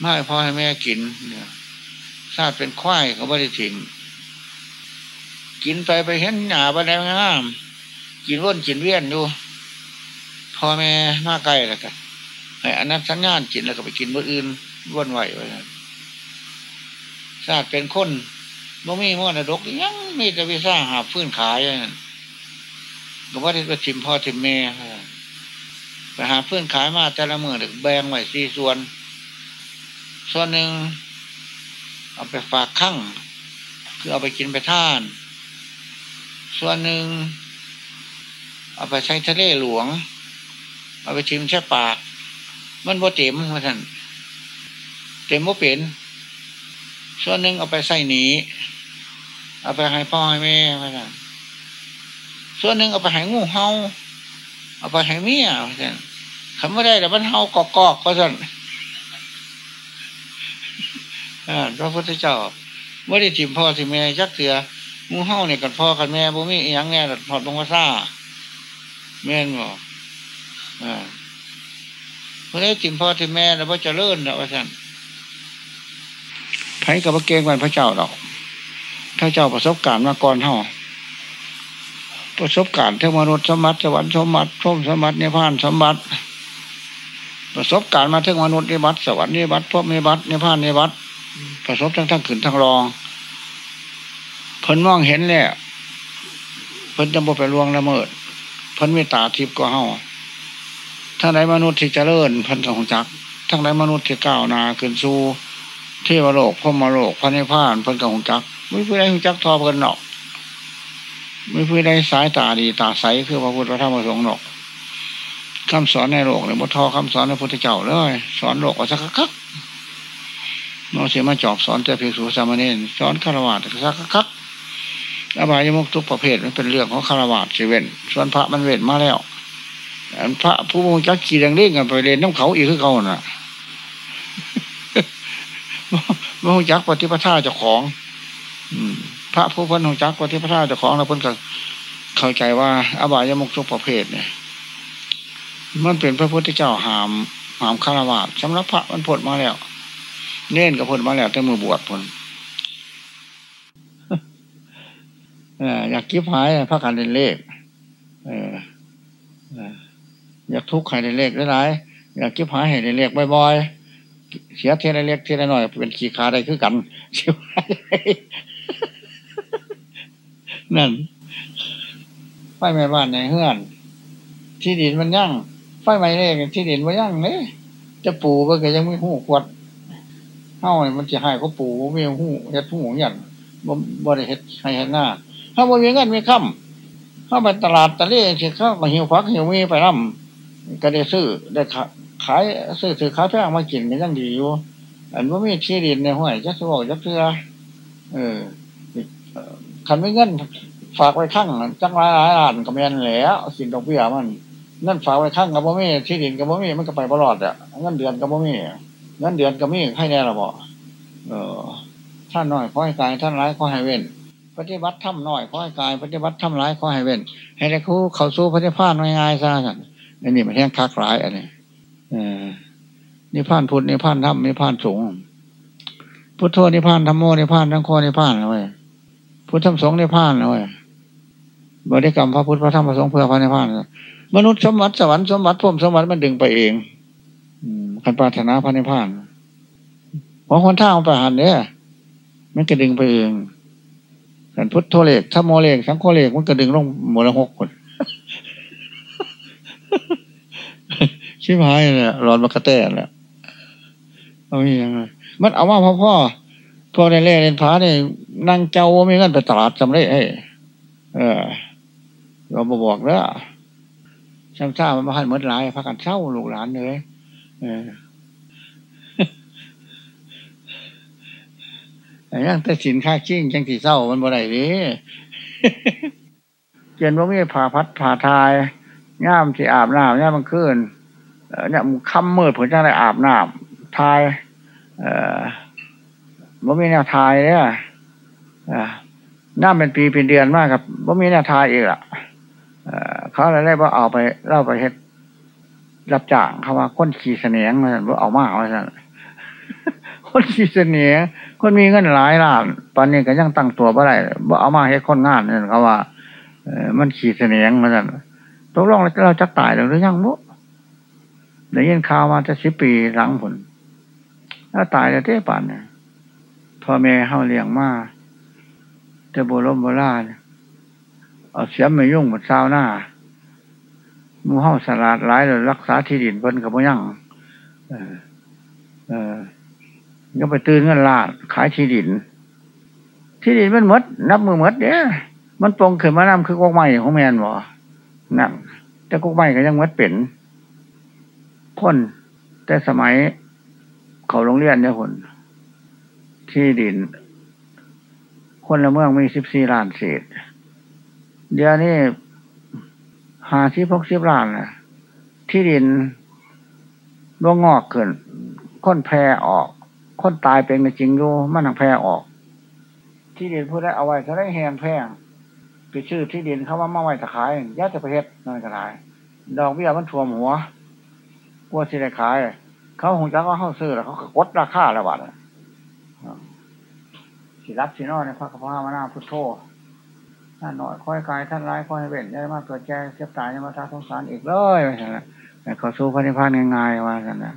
ไม้พ่อให้แม่กินเนี่ยศาสตร์เป็นควายก็ว่าได้ถิ่มกินไปไปเห็นหนาไปแล้วงาม กินว่นกินเวียนอยู่พ่อแม่มาไกลแล้วกันไอ้อันนั้นสัญญาณกินแล้วก็ไปกินบนอื่นว่นไหวไปศาสตร์เป็นคนบ่มีมรดกยังมีแต่วิซ่าหาฟื้นขายนั่นก็ว่าที่ก็ทิมพ่อทิมแม่ ไปหาเพื่อนขายมาแต่ละมือถึงแบ่งไว้สี่ส่วน ส่วนหนึ่งเอาไปฝากข้างคือเอาไปกินไปท่าน ส่วนหนึ่งเอาไปใช้ทะเลหลวง เอาไปชิมแช่ปาก มันบ่เต็มมาท่านเต็มบ่เป็น ส่วนหนึ่งเอาไปใส่หนีเอาไปให้พ่อให้แม่มาท่านส่วนหนึ่งเอาไปให้งูเห่า เอาไปให้เมียมาท่านคำว่าได้แต่มันเห่ากอกๆก็ท่นพระพุทธเจ้าไม่ได้ถิ่มพ่อถิ่มแม่ยักเสือมูเฮ้าเนี่ยกันพ่อกันแม่บุมีอย่างแน่ถอดลงมาซ่าแม่นบอกอ่าพระได้ถิ่มพ่อถิ่มแม่แล้วว่าจะเลื่อนแล้วว่าท่นไผ่กับพระเกงวันพระเจ้าดอกถ้าเจ้าประสบการณ์มาก่อนเฮา ประสบการณ์เทวมนุษย์สมบัติสวรรค์สมบัติชมสมบัตินิพานสมบัติ ประสบการณ์มาเทวมนุษย์นิบัตสวรรค์นิบัติพวกนิบัตินิพานนิบัตประสบทั้งทั้งขืนทั้งรองเพิ่นมองเห็นแล้วเพิ่นจะบ่ไปลวงละเมิดเพิ่นมีตาทิพย์ก็เฮาทั้งไหนมนุษย์ที่เจริญเพิ่นของจักทั้งไหนมนุษย์ที่ก้าวนาขึ้นสู่เทวโลกพรมโลกพระนิพพานเพิ่นกับของจักไม่เพื่อได้ของจักทอเพิ่นหนอก ไม่เพื่อได้สายตาดีตาใสคือพระพุทธพระธรรมพระสงฆ์หนอกคำสอนในโลกเนี่ยบ่ทอคำสอนในพุทธเจ้าเลยสอนโลกว่าสักคักน้องเสียมาจอบสอนแต่ภิกษุสามเณรสอนฆราวาสสักคักอบายมุกทุกประเภทมันเป็นเรื่องของฆราวาสเว้นส่วนพระมันเว้นมาแล้วพระผู้มงจักขี่ดังเล่งกันไปเรียนน้ำเขาอีกคือเขาน่ะมงจักปฏิปทาเจ้าของ พระผู้พ้นมงจักปฏิปทาเจ้าของแล้วพ้นก็เข้าใจว่า อบายมุกทุกประเภทเนี่ยมันเป็นพระพุทธเจ้าหามหามฆราวาสสำหรับพระมันพ้นมาแล้ว เน่นกับพ้นมาแล้วแต่มือบวชพ้นอยากคิดหายพระการเรียนเลขอยากทุกข์ให้เรียนเลขได้หลายอยากคิดหายให้เรียนเลขบ่อยๆเสียเทียนเล็กเทียนหน่อยเป็นขีขาได้คือกันเสีย นั่นไฟไหม้บ้านในเฮือน ที่ดินมันยั่งไฟไหม้เลขที่ดินมันยั่งเนี่ยจะปูก็ยังไม่หูขวดเฮ้ามันจะหายก็ปูไม่หูเฮ็ดหูหยันบ่บ่ได้เฮ็ดให้เห็นหน้าถ้าบ่มีเงินมีค่ำเข้าไปตลาดตะเลี่สิเข้ามาหิวฟักหิวมีไปร่ำก็ได้ซื้อได้ขายซื้อถือขายแพงมากินก็ยังดีอยู่ อันว่ามีที่ดินในห้วยจักสบอกจักเทือเออ คันไม่เงินฝากไว้ข้างจังหลายหลายล้านก็แม่นแล้วสินดอกเบี้ยมันนั่นฝากไว้ข้างกับบ่มีที่ดินกับบ่มีมันก็ไปตลอดอะเงินเดือนกับบ่มีเงินเดือนกับมีให้แน่ละบ่เออท่านน้อยขอให้กายท่านร้ายขอให้เว้นปฏิบัติทำน้อยขอให้กายปฏิบัติทำร้ายขอให้เว้นให้ได้คู่เขาสู้พระนิพพานง่ายๆซะสันอันนี้มันแท่งคักร้ายอันนี้เออนิพพานพุทธนิพพานธรรมนิพพานสงฆ์พุทโธนิพพานธรรมโมนิพพานทั้งโคนิพพานเลย พุทธธรรมสงฆ์นิพานเลยบริกรรมพระพุทธพระธรรมพระสงฆ์เพื่อพระในพานมนุษย์สมบัติสวรรค์สมบัติพุ่มสมบัติมันดึงไปเองคันปรารถนาพระในพานของคนท่าของประหารเนี่ยมันก็ดึงไปเองกันพุทธโธเลกถ้าโมเลกสังโฆเลกมันก็ดึงลงหมดละหกคนชิบหายเลยร้อนมากระแตแหละเอาไม่ยังไงมันเอาว่าพ่อพ่อ พวกในเล่เล่นพาเนี่ยนั่งเจ้าว่าไม่งั้นไปตลาดจำได้เอ้เออ เรามาบอกแล้วช่างเช้ามันมาให้เมื่อไรพักกันเช่าลูกหลานเลยเออยังแต่สินค่าชิ้งจังสีเศร้ามันบ่ได้ดิเกียนว่ามีผ่าพัดผ่าทายย่ามที่อาบน้ำย่ามมันขึ้นเนี่ยมันค่ำมืดผมจะได้อาบน้ำทาย เอ่อ ว่ามีแนวทายเนี่ยน้ำเป็นปีเป็นเดือนมากครับว่ามีแนวทายอีกอะเขาเลยได้ว่าเอาไปเล่าไปเฮ็ดรับจ้างเขาว่าคนขี่เสนียงว่าเอามาเอาสั่นคนขี่เสนียงคนมีเงินหลายล้านตอนนี้ก็ยังตั้งตัวบ่ได้ว่าเอามาเฮ็ดคนงานเนี่ยเขาว่ามันขี่เสนียงมาสั่นตกลงเราจะตายหรือยังมุได้ยินข่าวมาจะสิบปีหลังผลถ้าตายจะเต้ป่านเนี่ย พ่อแม่เฮาเลี้ยงมาแต่โบรมโบราณเอาเสียมไม่ยุ่งหมดเช้าหน้ามูเฮาสลาดหลายเลยรักษาที่ดินเพิ่นกับพ่ยังเออ เออก็ไปตื่นเงินลาดขายที่ดิน ที่ดินมันมด นับมือมดเนี่ยมันปรงขึ้นมานำคือกกไม้ของแมนบ่นั่นแต่กกไม้ก็ยังมดเป็นคนแต่สมัยเขาโรงเรียนเนี่ยคน ที่ดิน คนละเมืองมีสิบสี่ล้านเศษ เดี๋ยวนี้หาที่พกสิบล้านนะที่ดินร่วงงอกเกินค้นแพรออกคนตายเป็นจริงอยู่มันทางแพรออก ที่ดินพูดได้เอาไว้ถ้าได้แหงแพงไปชื่อที่ดินเขาว่ามาไว้ตะขายยาจะประเทศนั่นก็ได้ดอกเบี้ยมันท่วมหัวกลัวสิได้ขาย เขาหงจักว่าเขาซื้อแล้วเขากดราคาแล้วบัด สิรับสินอในพระกพามานาพุทโธท่านหน่อยค่อยกายท่านร้ายค่อยเว้นได้มาเกิดแก่เสียบตายมาทาสงสารอีกเลยว่าสันนะแต่เขาสู้พระนิพพานง่ายๆว่าสันนะ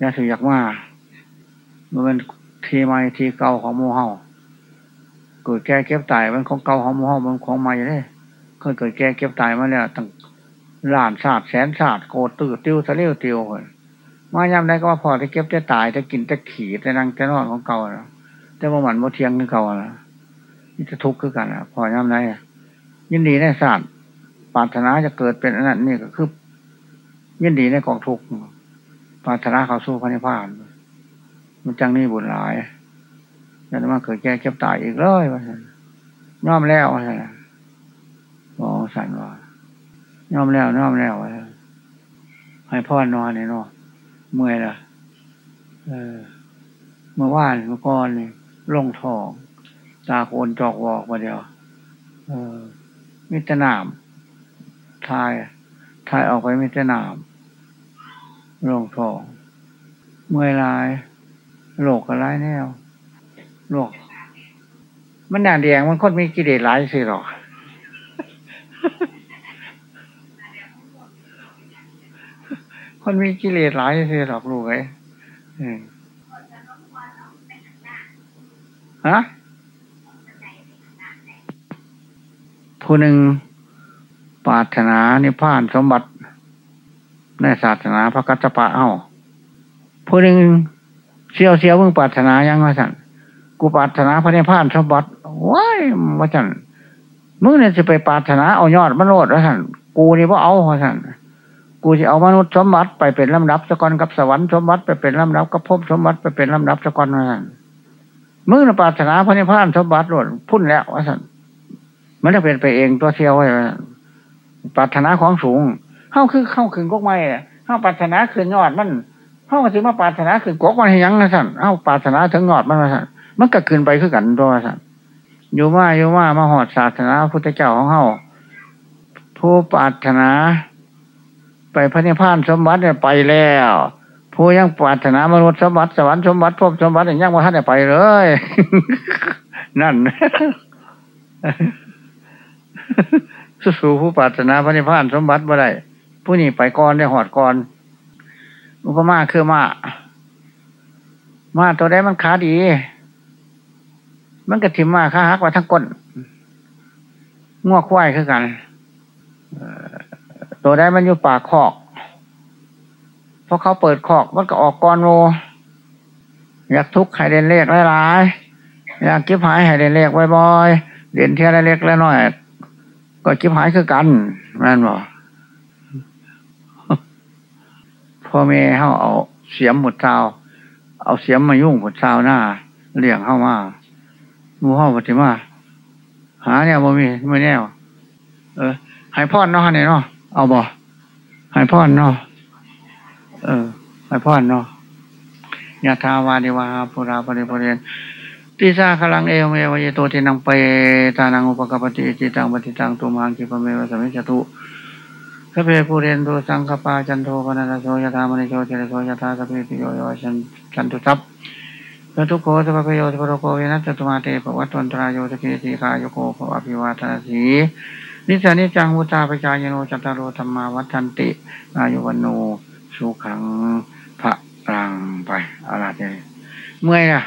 ยาสุอยากว่ามันเป็นทีใหม่ทีเก่าของโมูเฮาเกิดแก่เก็บตายมันของเก่าของโมูเฮามันของใหม่เลยเคยเกิดแก่เก็บตายมาแล้วตั้งล้านศาสตร์แสนศาสตร์โกดตื้อติ้วทะเลวติ้วเลยมายามใดก็ว่าพอจะเก็บจะตายจะกินจะขี่จะนั่งจะนอนของเก่าแล้ว แต่ว่ามันโมเทียงคือเก่าแล้วนี่จะทุกข์คือกันอะพอย่ำไหนยินดีในศาสตร์ปรารถนาจะเกิดเป็นอันนั้นนี่ก็คือยินดีในกองทุกข์ปรารถนาเขาสู้พระนิพพานมันจังนี่บุญหลายยันมาเกิดแก่เก็บตายอีกเลยว่าสันย่อมแล้วว่าสันมองสันว่าย่อมแล้วย่อมแล้วว่าให้พ่อนอนเนี่ยนาะเมื่อยละเออเมื่อวานเมื่อก่อนเนี่ย ลงทอง ตาโกนจอกวอกมาเดียวเออมิตรนามทายทายออกไปมิตรนามลงทอง เมื่อยลายโลกก็ร้ายแนวโลกมันหนาแดงมันคนมีกิเลสร้ายสิหรอกคนมีกิเลสร้ายสิหรอกลูกไอ้ ฮะผู้หนึ่งปรารถนานิพพานสมบัติ ในศาสนาพระกัจจปะเอ้าผู้หนึ่งเสียวเสียวมึงปรารถนายังว่าสันกูปรารถนาพระนิพพานสมบัติว้ายว่าสันมึงเนี่ยจะไปปรารถนาเอายอดมโนดว่าสันกูนี่ว่าเอาว่าสันกูจะเอามนุษย์สมบัติไปเป็นลำดับสกอนกับสวรรค์สมบัติไปเป็นลำดับกับภพสมบัติไปเป็นลำดับสกอนว่าสัน มึงน่ะปรารถนาพระนิพพานสมบัติหลดพุ่นแล้วว่าสันมันจะเป็นไปเองตัวเที่ยวไว้ปรารถนาของสูงเข้าคือเข้าคืนกกไม้เข้าปรารถนาคืนยอดมันเข้าถึงมาปรารถนาคืนกกมันให้ยังนะสันเข้าปรารถนาถึงยอดมันนะสันมันก็คืนไปคือกันตัวสันอยู่ว่าอยู่ว่ามาหอดศาสนาพุทธเจ้าของเข้าผู้ปรารถนา ไปพระนิพพานสมบัติเนี่ยไปแล้ว ผู้ยังปรารถนามนุษย์สมบัติสวรรค์สมบัติภพสมบัติยังว่าท่านได้ไปเลย นั่นสู่ผู้ปรารถนาพระนิพพานสมบัติบ่ได้ผู้นี้ไปก่อนได้หอดก่อนอุปมาคือมามาตัวได้มันขาดี มันกระถิ่มมาขาหักว่าทั้งก้นงวกควายคือกัน ตัวได้มันอยู่ปากคอก เพราะเขาเปิดคอกมันก็ออกก่อนโมอยากทุกข์ให้เด่นเลขหลายๆอยากก็บหายให้เด่นเลขบ่อยๆเด่นเท่าไรเล็กแล้วน้อยก็จิบหายคือกันแม่นบ่พ่อแม่เขาเอาเสียมหมดเท้าเอาเสียมมายุ่งหมดเท้าหน้าเลี้ยงเข้ามามูเข้าปฏิมาหาเนี่ยบ่มีไม่แน่เออหายพ่อนเนาะเนี่ยเนาะเอาบ่หายพ่อนเนาะ เออหายพ่อนเนาะยาทาวาดิวาปุราปริปุเรนติสาขลังเอวเมวายโตทินังเปตานังอุปกปติจิตังปฏิตังตุมังกิปเมวสมิจตุสัพเพปูเรนตุสังกัปปาจันโท ปัณณะระโสยะถา มะณิโชติระโสยะถาสัพพีติโย วิวัชชันตุ สัพพะทุกโข สัพพะภะโยสัพพะโรโค วินัสสะตุมาเต ภะวัตวันตะราโยสุขี ทีฆายุโก ภะวะ อะภิวาทะนะสีลิสสะ นิจจังวุฑฒาปะจายิโนจัตตาโรธัมมาวัฑฒันติอายุวัณโณ สุขัง พะลังไปอะไรเนี่ยเมื่อยนะ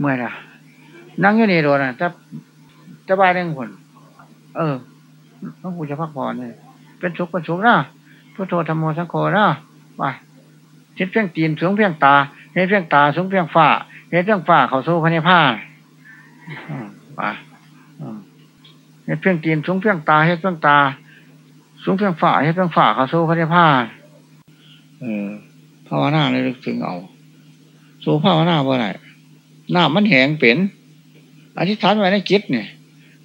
เมื่อยละนั่งอยู่นี่โดนนะจะจะบายหนึ่องคนเออต้องกูจะพักผ่อนเลยเป็นสุขเป็นสุขนะพุทโธธรรมโมสังโฆนะไปทิศเพียงตีนสูงเพียงตาเห็นเพียงตาสูงเพียงฝ่าเห็นเพียงฝ่าเขาสู้พระนิพพานไปเห็นเพียงตีนสูงเพียงตาเห็นเพียงตาสูงเพียงฝ่าเห็นเพียงฝ่าเขาสู้พระนิพพาน เออภาวนาเลยลึกถึงเอาสู้ภาวนาเมื่อไรหน้ามันแหงเป็นอธิษฐานไว้ในจิตเนี่ย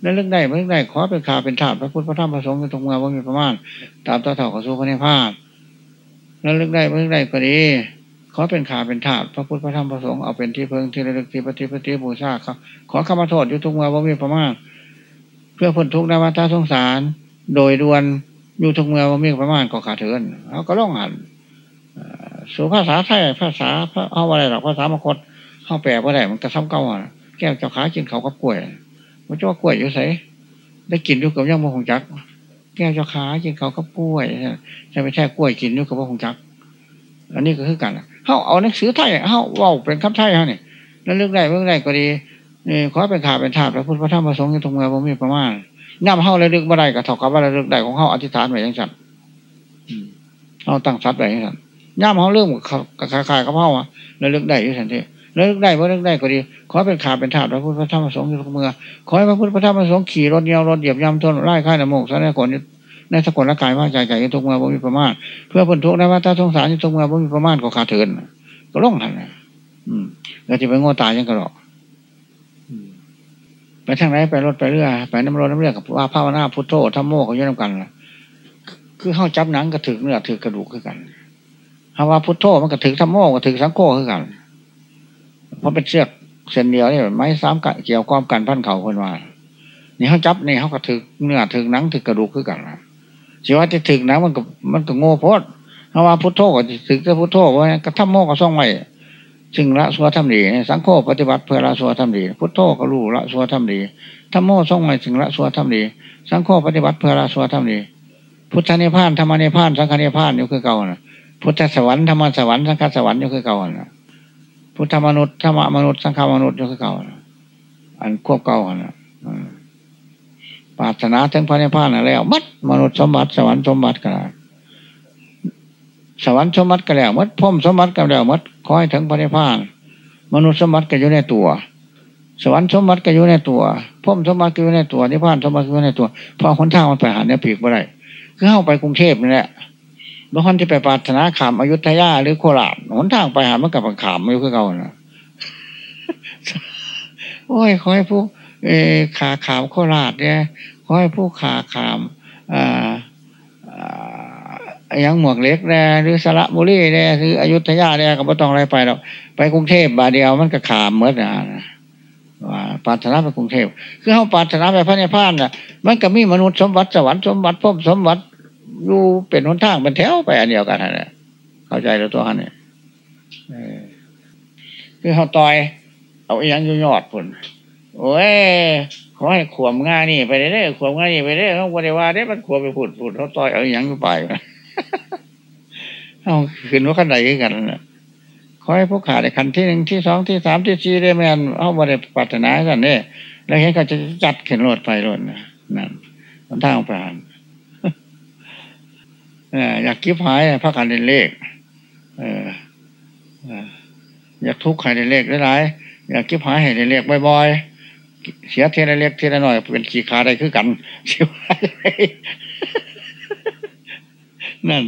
นั่นเรื่องได้เรื่องได้ขอเป็นข่าเป็นถาดพระพุทธพระธรรมพระสงฆ์เป็นตรงเมืองว่ามีประมาณตามต่อเถ่าเขาสู้พระนิพพานนั่นเรื่องได้เรื่องได้ก็ดีขอเป็นข่าเป็นถาดพระพุทธพระธรรมพระสงฆ์เอาเป็นที่เพิงที่ระลึกที่ปฏิปฏิบูชาครับขอขมาโทษอยู่ทุกเมืองว่ามีประมาณเพื่อพ้นทุกข์ในวัฏสงสาร โดยด่วนอยู่ทุกเมืองว่ามีประมาณก็ขาเถินเขาก็ล่องหัน สู่ภาษาไทยภาษาเอาอะไรหรอกภาษามคตเข้าแปลว่าได้มันกระซ้ำเก่าอะแก้วเจ้าขากินเขากับกล้วยมันจะว่ากล้วยอยู่ใสได้กินอยู่กับย่างมะฮงจัก แก้วเจ้าขากินเขากับกล้วยใช่ไม่ใช่กล้วยกินอยู่กับมะฮงจัก อันนี้ก็คือกันเขาเอาหนังสือไทยเขาว่าเป็นคำไทยฮะนี่แล้วเรื่องใดเรื่องใดก็ดีนี่ขอเป็นข่าเป็นถาดพระพุทธพระธรรมพระสงฆ์ที่ตรงเมืองผมมีประมาณน้ำเข้าเลยลึกบ่ได้กับถกกับว่าเรื่องใดของเขาอธิษฐานไว้ยังสั่นเขาตั้งสัตว์ไว้ยังสั่น ย่ำเขาเรื่องกับขายกับเขาอะแล้วเรื่องใดอยู่สันทีแล้วเรื่องใดว่าเรื่องใดก็ดี ขอเป็นขาเป็นถาดพระพุทธพระธรรมพระสงฆ์ที่ตรงเมืองขอให้พระพุทธพระธรรมพระสงฆ์ขี่รถเยียวรถเหยียบย่ำทนไล่ค่ายน้ำมูกสารกลในสกุลละกายว่าใจใจยังทุกเมื่อบ่มีประมาณเพื่อพ้นทุกข์ในวัฏสงสารยังทุกเมื่อบ่มีประมาณก็ขาดเถินก็ล่องหันนะอืมแล้วที่ไปง้อตายยังกระหรอกไปทางไหนไปรถไปเรือไปน้ำรถน้ำเรือกับว่าภาวนาพุทโธธรรมโมเขาเยอะนกันละคือเข้าจับหนังก็ถึงเนื้อถือกระดูกขึ้นกัน คำว่าพุทโธมันก็ถึงธรรมโมก็ถึงสังโฆขึ้นกัน เพราะเป็นเชือกเส้นเดียวนี่ไม้สามเกี่ยวความกันพันเข่าคนว่านี่เขาจับนี่เขาก็ถึงเนื้อถึงหนังถึงกระดูกขึ้นกันละชีวะที่ถึงหนังมันก็มันก็โง่โพดคำว่าพุทโธก็ถึงจะพุทโธว่าก็ธรรมโมก็ส่องไว้ซึ่งละสัวทำดีสังโฆปฏิบัติเพื่อละสัวทำดีพุทโธก็รู้ละสัวทำดีธรรมโมทรงใหม่ถึงละสัวทำดีสังโฆปฏิบัติเพื่อละสัวทำดีพุทธนิพานธรรมนิพานสังฆนิพานอยู่คือเก่านะ พุทธสวรรค์ธรรมสวรรค์สังฆสวรรค์อยู่คือเก่านะพุทธมนุษย์ธรรมมนุษย์สังฆมนุษย์อยู่คือเก่าอันควบเก่านะปาถนาถึงพระนิพพานแล้วมัดมนุษย์สมบัติสวรรค์สมบัติกันสวรรค์สมบัติก็แล้วมัดพรมสมบัติก็แล้วมัดคอยถึงพระนิพพาน มนุษย์สมบัติก็อยู่ในตัว สวรรค์สมบัติก็อยู่ในตัวพรมสมบัติก็อยู่ในตัวนิพพานสมบัติก็อยู่ในตัวพอคนทางมันไปหาเนี่ยปีกบ่ได้คือเข้าไปกรุงเทพนี่แหละ บางคนที่ไปปาถนาขามอายุธยาหรือโคราชหนทางไปหามันกับขามไม่คือเก่านะโอ้ยขอให้ผู้เอขาขามโคราชเนี่ยขอให้ผู้ขาขามอ่ายังหมวกเล็กแน่หรือสระบุรีแน่หรืออยุธยาแน่ก็ไม่ต้องอะไรไปหรอกไปกรุงเทพบาเดียวมันก็ขามเมื่อนะว่าปาถนาไปกรุงเทพคือเขาปาถนาไปพระเนิพานน่ะ มันก็มีมนุษย์สมบัติสวรรค์สมบัติพมสมบัติ อยู่เป็นหนทางเป็นแถวไปอันเดียวกันนะเข้าใจแล้วตัวนี้คือเขาต่อย เอาอีหยังอยู่ยอดผลโอ้ยขอให้ขวมง่านนี่ไปได้ขวมง่านนี่ไปได้เขาบริวารได้มันขวมไปผุดผุดเขาต่อยเอาอีหยังอยู่ไปเอาขึ้นว่าขันใดกันนะขอให้ผู้ขาได้ขันที่หนึ่งที่สองที่สามที่สี่ได้แม่นเอาบริปัตนากันเนี่ยแล้วเห็นเขาจะจัดเข็นรถไปรถนะนั่นมันทางผ่าน อยากคิบหายพักการเรียนเลขอออยากทุกข์ให้เรียนเลขหลายอยากคิบหายให้เรียนเลขบ่อยๆเสียเทีละเล็กเท่าน้อยเป็นขีขาได้คือกันเสียนั่น